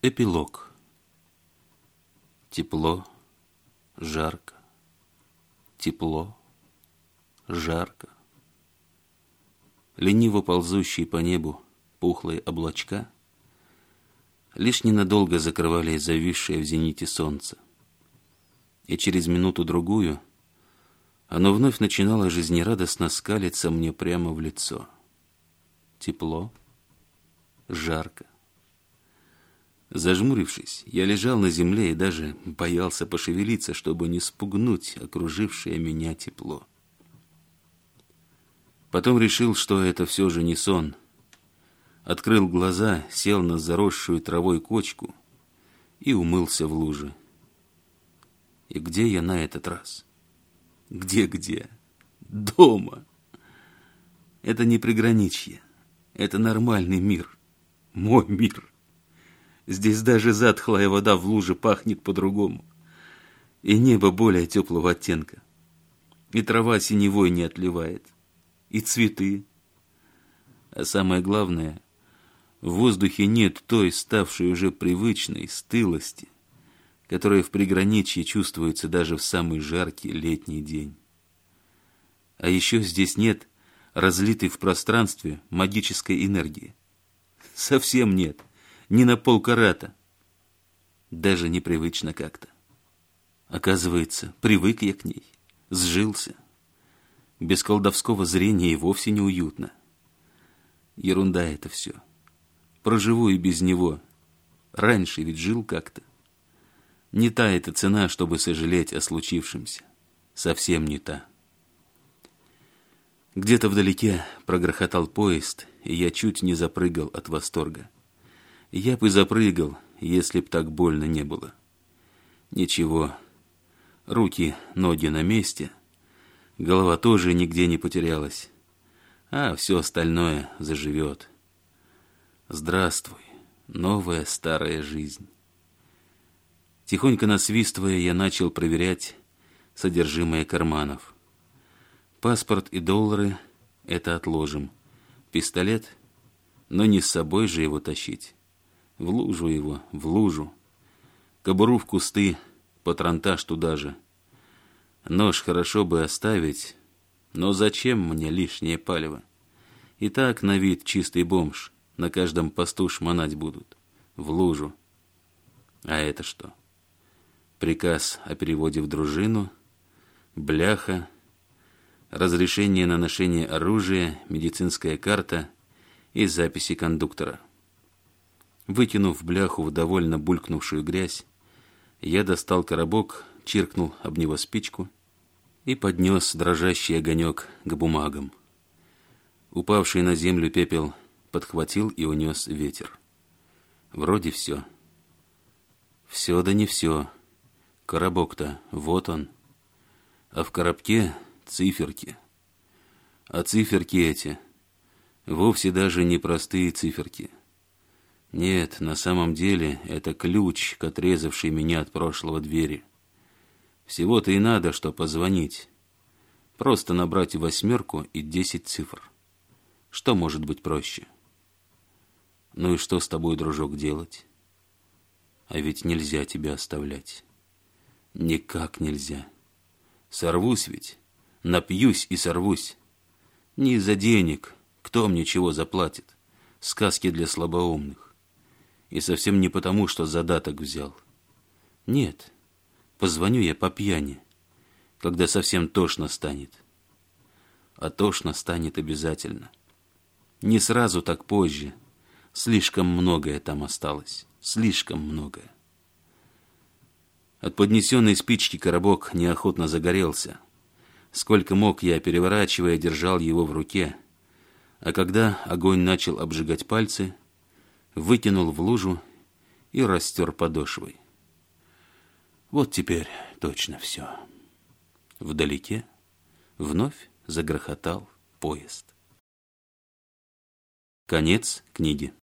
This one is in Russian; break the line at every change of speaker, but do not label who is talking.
Эпилог. Тепло, жарко, тепло, жарко. Лениво ползущие по небу пухлые облачка лишь ненадолго закрывали зависшее в зените солнце. И через минуту-другую оно вновь начинало жизнерадостно скалиться мне прямо в лицо. Тепло, жарко. Зажмурившись, я лежал на земле и даже боялся пошевелиться, чтобы не спугнуть окружившее меня тепло. Потом решил, что это все же не сон. Открыл глаза, сел на заросшую травой кочку и умылся в луже. И где я на этот раз? Где-где? Дома. Это не приграничье. Это нормальный мир. Мой мир. Здесь даже затхлая вода в луже пахнет по-другому. И небо более теплого оттенка. И трава синевой не отливает. И цветы. А самое главное, в воздухе нет той, ставшей уже привычной, стылости, которая в приграничье чувствуется даже в самый жаркий летний день. А еще здесь нет разлитой в пространстве магической энергии. Совсем нет не на полкарата. Даже непривычно как-то. Оказывается, привык я к ней, сжился. Без колдовского зрения и вовсе не уютно. Ерунда это все. Проживу и без него. Раньше ведь жил как-то. Не та эта цена, чтобы сожалеть о случившемся. Совсем не та. Где-то вдалеке прогрохотал поезд, и я чуть не запрыгал от восторга. Я бы запрыгал, если б так больно не было. Ничего, руки, ноги на месте, голова тоже нигде не потерялась, а все остальное заживет. Здравствуй, новая старая жизнь. Тихонько насвистывая, я начал проверять содержимое карманов. Паспорт и доллары — это отложим. Пистолет? Но не с собой же его тащить. В лужу его, в лужу. Кобуру в кусты, патронтаж туда же. Нож хорошо бы оставить, но зачем мне лишнее палево? И так на вид чистый бомж, на каждом посту шмонать будут. В лужу. А это что? Приказ о переводе в дружину, бляха, разрешение на ношение оружия, медицинская карта и записи кондуктора. Вытянув бляху в довольно булькнувшую грязь, я достал коробок, чиркнул об него спичку и поднес дрожащий огонек к бумагам. Упавший на землю пепел подхватил и унес ветер. Вроде все. Все да не все. Коробок-то, вот он. А в коробке циферки. А циферки эти — вовсе даже не простые циферки — нет, на самом деле это ключ, отрезавший меня от прошлого двери. Всего-то и надо, что позвонить. Просто набрать восьмерку и десять цифр. Что может быть проще? Ну и что с тобой, дружок, делать? А ведь нельзя тебя оставлять. Никак нельзя. Сорвусь ведь. Напьюсь и сорвусь. Не из-за денег. Кто мне чего заплатит? Сказки для слабоумных. И совсем не потому, что задаток взял. Нет, позвоню я по пьяни, когда совсем тошно станет. А тошно станет обязательно. Не сразу, так позже. Слишком многое там осталось. Слишком многое. От поднесенной спички коробок неохотно загорелся. Сколько мог я, переворачивая, держал его в руке. А когда огонь начал обжигать пальцы — вытянул в лужу и растер подошвой. Вот теперь точно все. Вдалеке вновь загрохотал поезд. Конец книги.